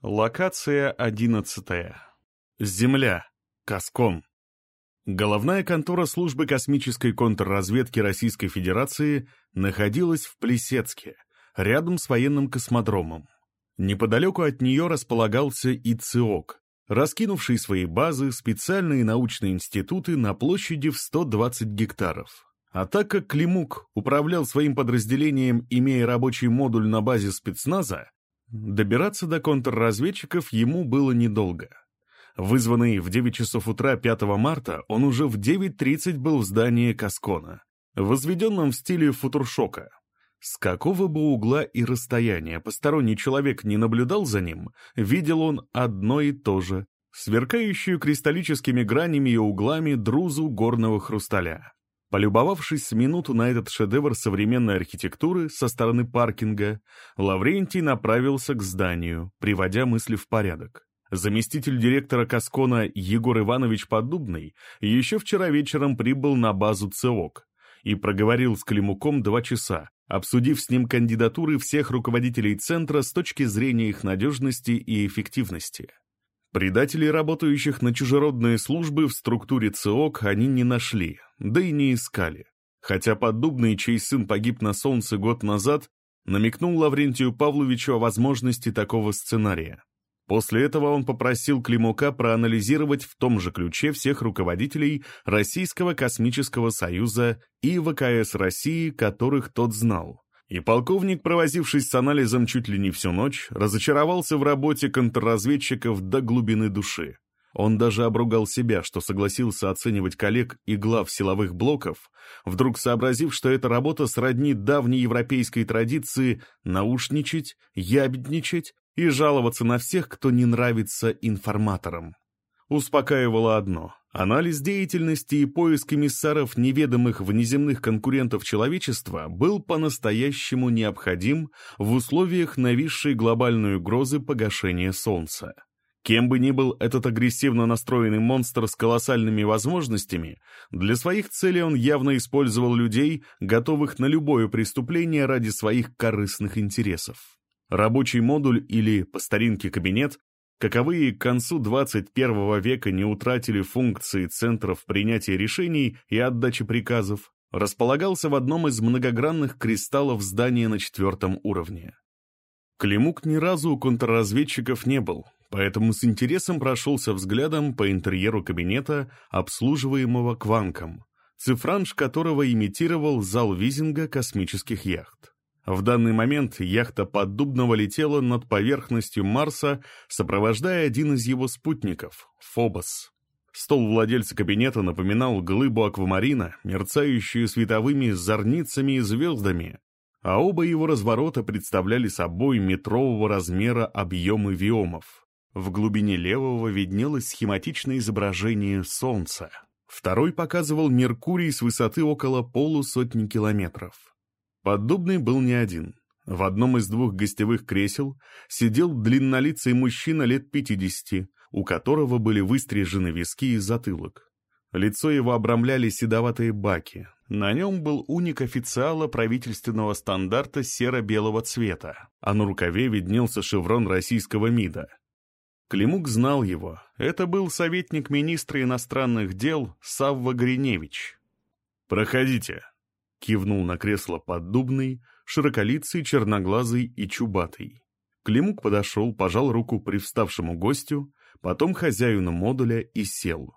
Локация одиннадцатая. Земля. Каскон. Головная контора службы космической контрразведки Российской Федерации находилась в Плесецке, рядом с военным космодромом. Неподалеку от нее располагался и ЦИОК, раскинувший свои базы, специальные научные институты на площади в 120 гектаров. А так как Климук управлял своим подразделением, имея рабочий модуль на базе спецназа, Добираться до контрразведчиков ему было недолго. Вызванный в 9 часов утра 5 марта, он уже в 9.30 был в здании Каскона, возведенном в стиле футуршока. С какого бы угла и расстояния посторонний человек не наблюдал за ним, видел он одно и то же, сверкающую кристаллическими гранями и углами друзу горного хрусталя. Полюбовавшись с минуту на этот шедевр современной архитектуры со стороны паркинга, Лаврентий направился к зданию, приводя мысли в порядок. Заместитель директора Каскона Егор Иванович Поддубный еще вчера вечером прибыл на базу ЦОК и проговорил с Климуком два часа, обсудив с ним кандидатуры всех руководителей центра с точки зрения их надежности и эффективности. Предателей, работающих на чужеродные службы в структуре ЦИОК, они не нашли, да и не искали. Хотя Поддубный, чей сын погиб на солнце год назад, намекнул Лаврентию Павловичу о возможности такого сценария. После этого он попросил Климука проанализировать в том же ключе всех руководителей Российского космического союза и ВКС России, которых тот знал. И полковник, провозившись с анализом чуть ли не всю ночь, разочаровался в работе контрразведчиков до глубины души. Он даже обругал себя, что согласился оценивать коллег и глав силовых блоков, вдруг сообразив, что эта работа сродни давней европейской традиции наушничать, ябедничать и жаловаться на всех, кто не нравится информаторам. Успокаивало одно — анализ деятельности и поиск эмиссаров неведомых внеземных конкурентов человечества был по-настоящему необходим в условиях нависшей глобальной угрозы погашения Солнца. Кем бы ни был этот агрессивно настроенный монстр с колоссальными возможностями, для своих целей он явно использовал людей, готовых на любое преступление ради своих корыстных интересов. Рабочий модуль или, по старинке, кабинет каковые к концу 21 века не утратили функции центров принятия решений и отдачи приказов, располагался в одном из многогранных кристаллов здания на четвертом уровне. Климук ни разу у контрразведчиков не был, поэтому с интересом прошелся взглядом по интерьеру кабинета, обслуживаемого кванком, цифранж которого имитировал зал визинга космических яхт. В данный момент яхта Поддубного летела над поверхностью Марса, сопровождая один из его спутников — Фобос. Стол владельца кабинета напоминал глыбу аквамарина, мерцающую световыми зорницами и звездами, а оба его разворота представляли собой метрового размера объемы виомов. В глубине левого виднелось схематичное изображение Солнца. Второй показывал Меркурий с высоты около полусотни километров. Поддубный был не один. В одном из двух гостевых кресел сидел длиннолицый мужчина лет пятидесяти, у которого были выстрижены виски и затылок. Лицо его обрамляли седоватые баки. На нем был уник официала правительственного стандарта серо-белого цвета, а на рукаве виднелся шеврон российского МИДа. Климук знал его. Это был советник министра иностранных дел Савва Гриневич. «Проходите», Кивнул на кресло поддубный, широколицый, черноглазый и чубатый. Климук подошел, пожал руку привставшему гостю, потом хозяину модуля и сел.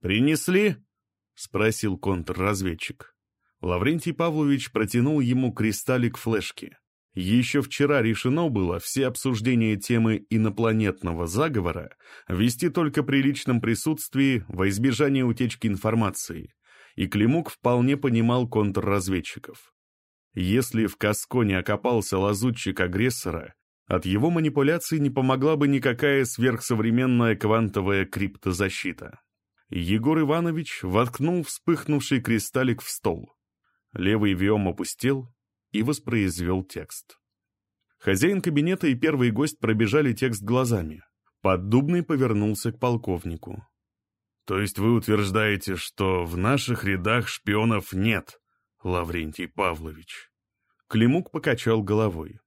«Принесли?» — спросил контрразведчик. Лаврентий Павлович протянул ему кристаллик флешки. Еще вчера решено было все обсуждения темы инопланетного заговора вести только при личном присутствии во избежание утечки информации, и Климук вполне понимал контрразведчиков. Если в Касконе окопался лазутчик агрессора, от его манипуляций не помогла бы никакая сверхсовременная квантовая криптозащита. Егор Иванович воткнул вспыхнувший кристаллик в стол. Левый виом опустил и воспроизвел текст. Хозяин кабинета и первый гость пробежали текст глазами. Поддубный повернулся к полковнику. То есть вы утверждаете, что в наших рядах шпионов нет, Лаврентий Павлович? Климук покачал головой.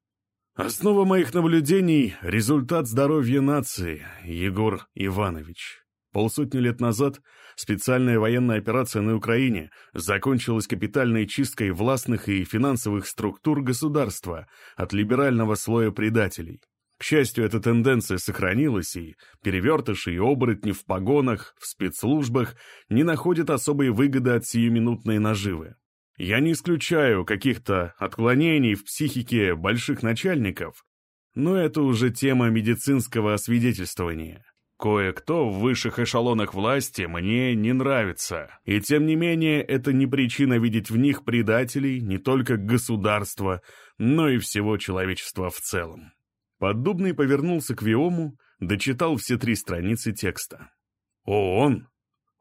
Основа моих наблюдений — результат здоровья нации, Егор Иванович. Полсотни лет назад специальная военная операция на Украине закончилась капитальной чисткой властных и финансовых структур государства от либерального слоя предателей. К счастью, эта тенденция сохранилась, и перевертыши и оборотни в погонах, в спецслужбах не находят особой выгоды от сиюминутной наживы. Я не исключаю каких-то отклонений в психике больших начальников, но это уже тема медицинского освидетельствования. Кое-кто в высших эшелонах власти мне не нравится, и тем не менее это не причина видеть в них предателей не только государства, но и всего человечества в целом. Поддубный повернулся к Виому, дочитал все три страницы текста. «ООН!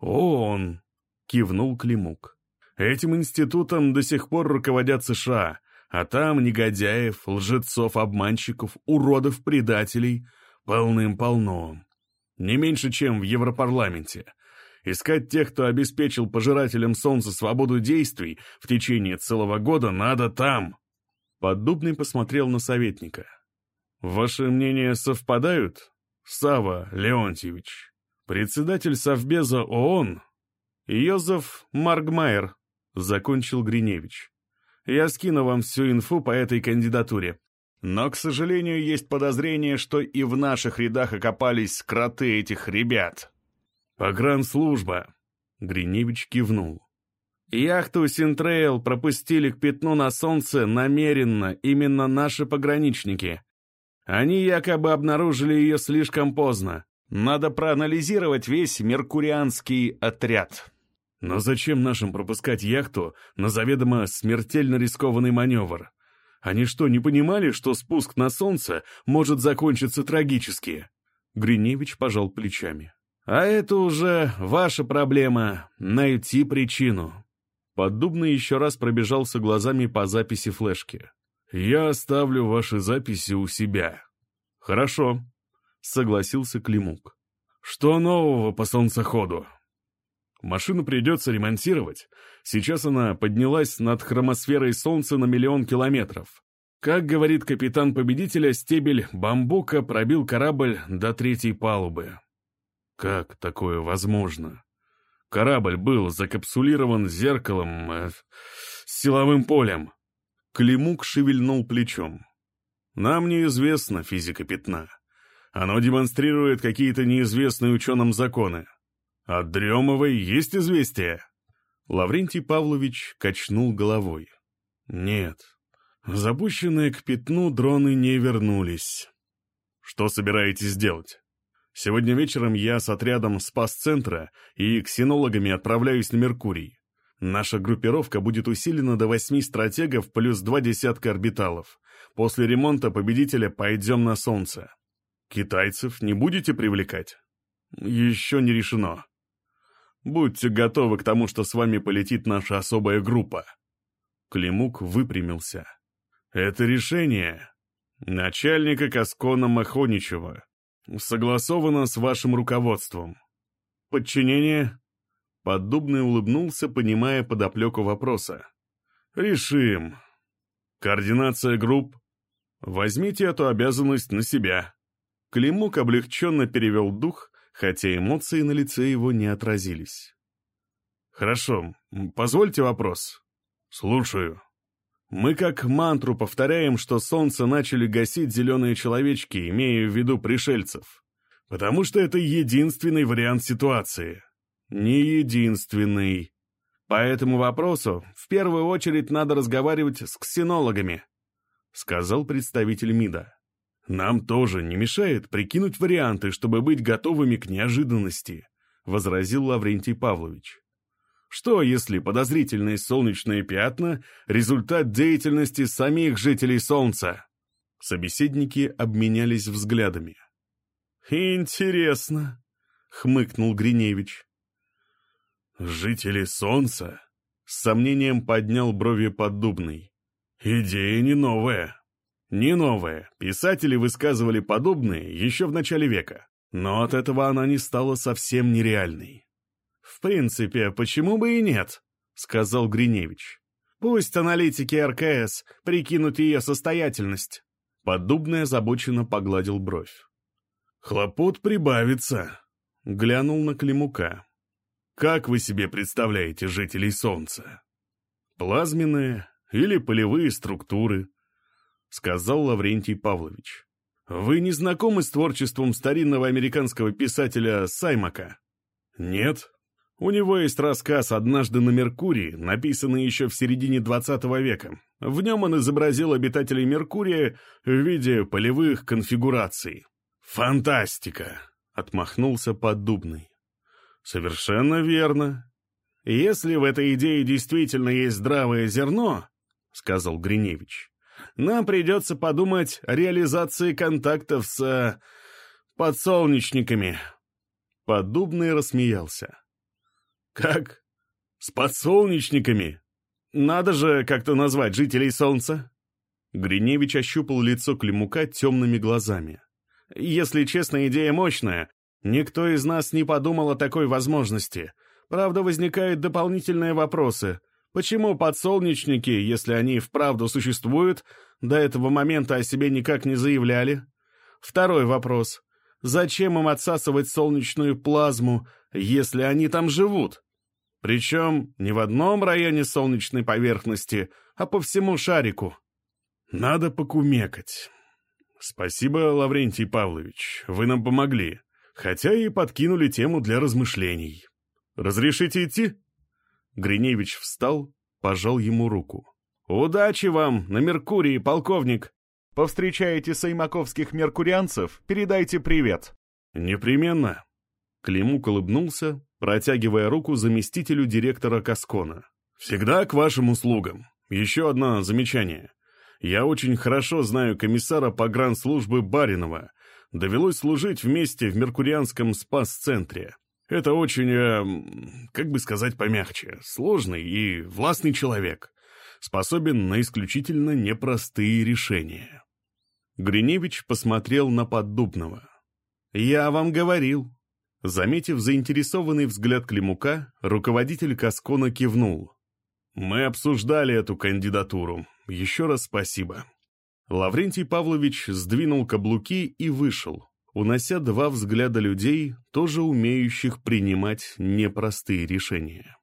ООН!» — кивнул Климук. Этим институтом до сих пор руководят США, а там негодяев, лжецов, обманщиков, уродов, предателей полным-полно. Не меньше, чем в Европарламенте. Искать тех, кто обеспечил пожирателям солнца свободу действий в течение целого года, надо там. Поддубный посмотрел на советника. «Ваши мнения совпадают, Сава Леонтьевич?» Председатель Совбеза ООН Йозеф Маргмайер закончил Гриневич. «Я скину вам всю инфу по этой кандидатуре. Но, к сожалению, есть подозрение, что и в наших рядах окопались кроты этих ребят». «Погранслужба», — Гриневич кивнул. «Яхту Синтрейл пропустили к пятну на солнце намеренно именно наши пограничники. Они якобы обнаружили ее слишком поздно. Надо проанализировать весь меркурианский отряд». Но зачем нашим пропускать яхту на заведомо смертельно рискованный маневр? Они что, не понимали, что спуск на солнце может закончиться трагически? Гриневич пожал плечами. А это уже ваша проблема — найти причину. Поддубный еще раз пробежался глазами по записи флешки. «Я оставлю ваши записи у себя». «Хорошо», — согласился Климук. «Что нового по солнцеходу?» Машину придется ремонтировать. Сейчас она поднялась над хромосферой Солнца на миллион километров. Как говорит капитан победителя, стебель бамбука пробил корабль до третьей палубы. Как такое возможно? Корабль был закапсулирован зеркалом, э, силовым полем. Климук шевельнул плечом. Нам неизвестна физика пятна. Оно демонстрирует какие-то неизвестные ученым законы. От Дремовой есть известие?» Лаврентий Павлович качнул головой. «Нет, запущенные к пятну дроны не вернулись. Что собираетесь делать? Сегодня вечером я с отрядом спас-центра и ксенологами отправляюсь на Меркурий. Наша группировка будет усилена до восьми стратегов плюс два десятка орбиталов. После ремонта победителя пойдем на Солнце. Китайцев не будете привлекать? Еще не решено. Будьте готовы к тому, что с вами полетит наша особая группа». Климук выпрямился. «Это решение начальника Каскона Махоничева. Согласовано с вашим руководством. Подчинение?» Поддубный улыбнулся, понимая подоплеку вопроса. «Решим. Координация групп. Возьмите эту обязанность на себя». Климук облегченно перевел дух хотя эмоции на лице его не отразились. «Хорошо, позвольте вопрос». «Слушаю». «Мы как мантру повторяем, что солнце начали гасить зеленые человечки, имея в виду пришельцев. Потому что это единственный вариант ситуации». «Не единственный», по этому вопросу в первую очередь надо разговаривать с ксенологами», — сказал представитель МИДа. «Нам тоже не мешает прикинуть варианты, чтобы быть готовыми к неожиданности», — возразил Лаврентий Павлович. «Что, если подозрительные солнечные пятна — результат деятельности самих жителей Солнца?» Собеседники обменялись взглядами. «Интересно», — хмыкнул Гриневич. «Жители Солнца?» — с сомнением поднял брови поддубный. «Идея не новая». Не новая, писатели высказывали подобные еще в начале века, но от этого она не стала совсем нереальной. «В принципе, почему бы и нет?» — сказал Гриневич. «Пусть аналитики РКС прикинут ее состоятельность». Поддубный озабоченно погладил бровь. «Хлопот прибавится», — глянул на Климука. «Как вы себе представляете жителей Солнца? Плазменные или полевые структуры?» — сказал Лаврентий Павлович. «Вы не знакомы с творчеством старинного американского писателя Саймака?» «Нет. У него есть рассказ «Однажды на Меркурии», написанный еще в середине XX века. В нем он изобразил обитателей Меркурия в виде полевых конфигураций. «Фантастика!» — отмахнулся Поддубный. «Совершенно верно. Если в этой идее действительно есть здравое зерно, — сказал Гриневич, — нам придется подумать о реализации контактов с... Э, подсолнечниками». Поддубный рассмеялся. «Как? С подсолнечниками? Надо же как-то назвать жителей Солнца». Гриневич ощупал лицо Климука темными глазами. Если честно, идея мощная. Никто из нас не подумал о такой возможности. Правда, возникают дополнительные вопросы. Почему подсолнечники, если они вправду существуют, до этого момента о себе никак не заявляли? Второй вопрос. Зачем им отсасывать солнечную плазму, если они там живут? Причем не в одном районе солнечной поверхности, а по всему шарику. Надо покумекать. «Спасибо, Лаврентий Павлович, вы нам помогли, хотя и подкинули тему для размышлений. Разрешите идти?» Гриневич встал, пожал ему руку. «Удачи вам на Меркурии, полковник! Повстречаете саймаковских меркурианцев, передайте привет!» «Непременно!» Климук улыбнулся, протягивая руку заместителю директора Каскона. «Всегда к вашим услугам. Еще одно замечание. Я очень хорошо знаю комиссара погранслужбы Баринова. Довелось служить вместе в Меркурианском спас-центре. Это очень, э, как бы сказать помягче, сложный и властный человек. Способен на исключительно непростые решения. Гриневич посмотрел на Поддубного. «Я вам говорил». Заметив заинтересованный взгляд Климука, руководитель Каскона кивнул. «Мы обсуждали эту кандидатуру. Еще раз спасибо». Лаврентий Павлович сдвинул каблуки и вышел, унося два взгляда людей, тоже умеющих принимать непростые решения.